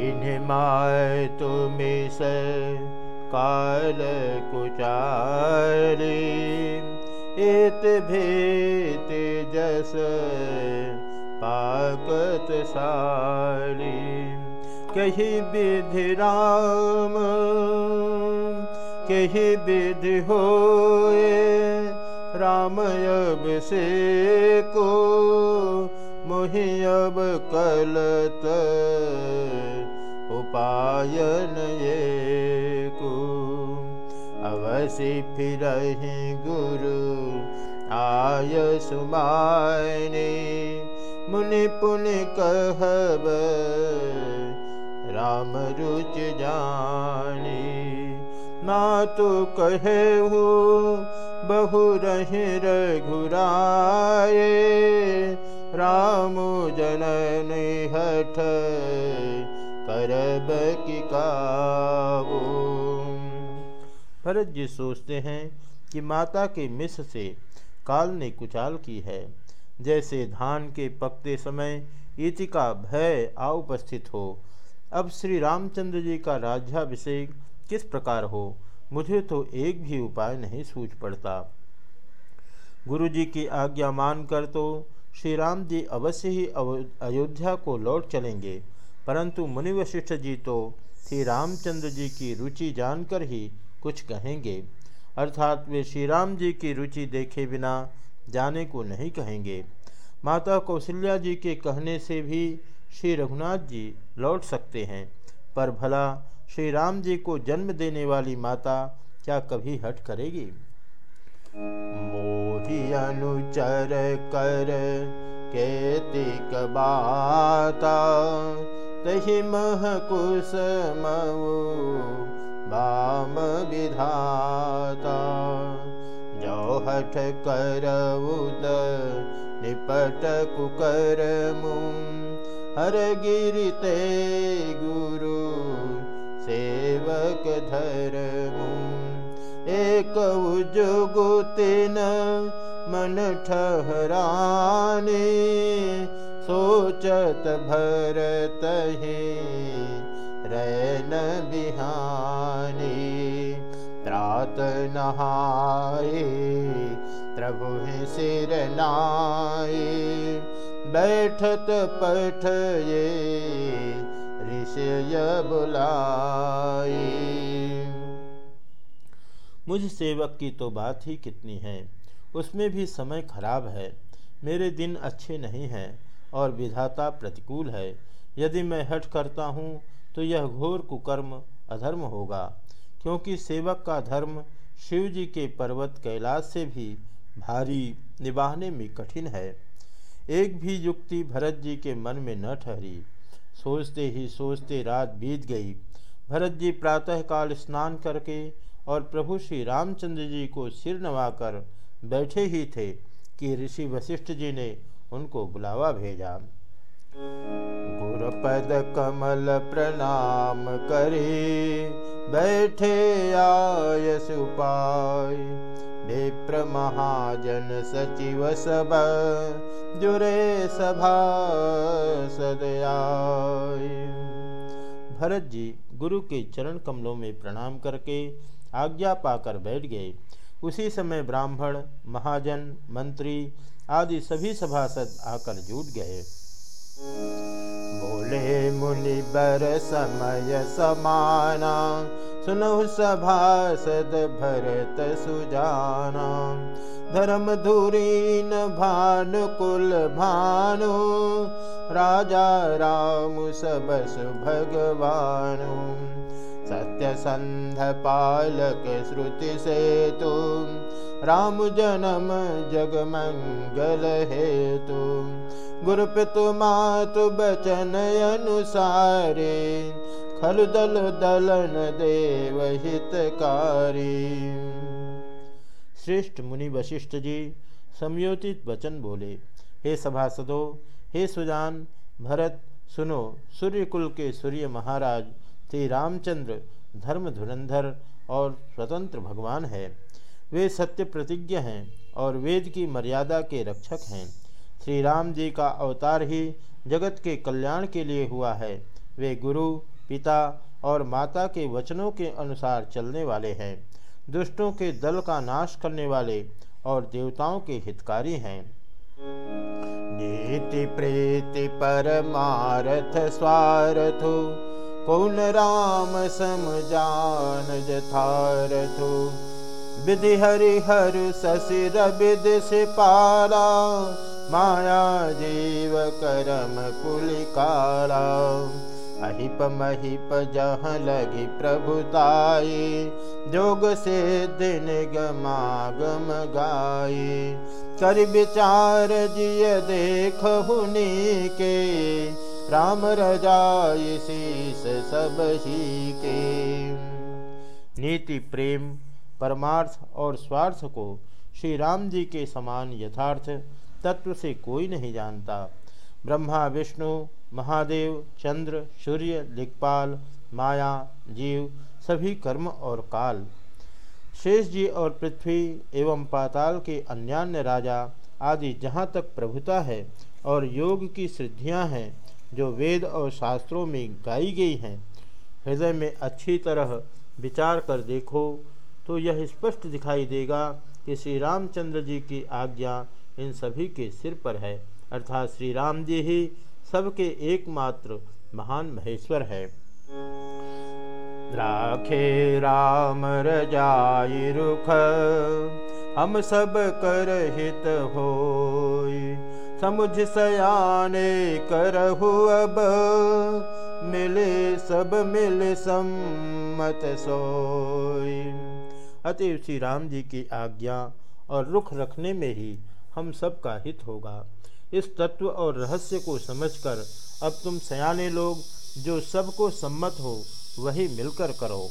दीन my तुम्हें से काल कुचारी। इत भेत जस पाकत सारी। कही विधि राम, कही विधि होए। राम अब से को मोहि अब कलत उपायन ये को फिर गुरु आय सुमायने मुनि पुनि कहब राम रुच जानी। ना तो कहे हो बहु रही रघुराए राम जनन हठ भरत जी सोचते हैं कि माता के मिस से काल ने कुचाल की है। जैसे धान के पकते समय ईति का भय आ उपस्थित हो। अब श्री रामचंद्र जी का राज्याभिषेक किस प्रकार हो, मुझे तो एक भी उपाय नहीं सूझ पड़ता। गुरु जी की आज्ञा मानकर तो श्री राम जी अवश्य ही अयोध्या को लौट चलेंगे। परंतु मुनि वशिष्ठ जी तो श्री रामचंद्र जी की रुचि जानकर ही कुछ कहेंगे। अर्थात वे श्री राम जी की रुचि देखे बिना जाने को नहीं कहेंगे। माता कौशल्या जी के कहने से भी श्री रघुनाथ जी लौट सकते हैं, पर भला श्री राम जी को जन्म देने वाली माता क्या कभी हट करेगी? मोहि अनुचर कर, केतिक बाता तहि महकुशमविधाताोहठ करपट कुकरमो। हर गिरिते गुरु सेवक धरमु। एक जुगुतिन मन ठहरानी। सोचत भरत रैन बिहानी, त्रात नहाए, प्रभु सिर नाए बैठत पठ ये ऋषय बुलाए मुझ सेवक की तो बात ही कितनी है, उसमें भी समय खराब है, मेरे दिन अच्छे नहीं हैं। और विधाता प्रतिकूल है। यदि मैं हट करता हूँ तो यह घोर कुकर्म अधर्म होगा, क्योंकि सेवक का धर्म शिव जी के पर्वत कैलाश से भी भारी निभाने में कठिन है। एक भी युक्ति भरत जी के मन में न ठहरी। सोचते ही सोचते रात बीत गई। भरत जी प्रातःकाल स्नान करके और प्रभु श्री रामचंद्र जी को सिर नवाकर बैठे ही थे कि ऋषि वशिष्ठ जी ने उनको बुलावा भेजा। गुरुपद कमल प्रणाम करे, बैठे आय सुपाय विप्र महाजन सचिव सब जुरे सभा सदयाय। भरत जी गुरु के चरण कमलों में प्रणाम करके आज्ञा पाकर बैठ गए। उसी समय ब्राह्मण, महाजन, मंत्री आदि सभी सभासद आकर जुट गए। बोले, मुनि बर समय समाना सुनहु सभासद भरत सुजाना। धर्म धुरीन भानु, कुल भानु। राजा राम सब भगवानु। सत्य संध पालक श्रुति से तुम राम जन्म जग मंगल हेतु गुरु पितु मातु बचन अनुसारे खल दल दलन देव हितकारी श्रेष्ठ मुनि वशिष्ठ जी, समयोचित वचन बोले, हे सभासदों, हे सुजान, भरत, सुनो, सूर्यकुल के सूर्य महाराज श्री रामचंद्र धर्म धुरंधर और स्वतंत्र भगवान है। वे सत्य प्रतिज्ञ हैं और वेद की मर्यादा के रक्षक हैं। श्री राम जी का अवतार ही जगत के कल्याण के लिए हुआ है। वे गुरु, पिता और माता के वचनों के अनुसार चलने वाले हैं। दुष्टों के दल का नाश करने वाले और देवताओं के हितकारी हैं। नीति प्रीति परमारथ स्वार्थ कौन राम सम जान जथारथु। विधि हरि हर ससिर विद से पारा माया जीव करम पुलिकारा अहिप महिप जह लगी प्रभुताई जोग से दिन गमागम गाये। कर विचार जिय देख हुनी के राम शीस सब ही के नीति, प्रेम, परमार्थ और स्वार्थ को श्री राम जी के समान यथार्थ तत्व से कोई नहीं जानता। ब्रह्मा, विष्णु, महादेव, चंद्र, सूर्य दिक्पाल माया, जीव, सभी कर्म और काल। शेष जी और पृथ्वी एवं पाताल के अन्यान्य राजा आदि जहाँ तक प्रभुता है और योग की सिद्धियाँ हैं जो वेद और शास्त्रों में गाई गई हैं, हृदय में अच्छी तरह विचार कर देखो तो यह स्पष्ट दिखाई देगा कि श्री रामचंद्र जी की आज्ञा इन सभी के सिर पर है, अर्थात श्री राम जी ही सबके एकमात्र महान महेश्वर है। राखे राम रुख, हम सब कर हित हो समुझ सयाने करहु अब। मिले सब मिल सम्मत सोई। अतएव श्री राम जी की आज्ञा और रुख रखने में ही हम सब का हित होगा। इस तत्व और रहस्य को समझकर अब तुम सयाने लोग, जो सबको सम्मत हो, वही मिलकर करो।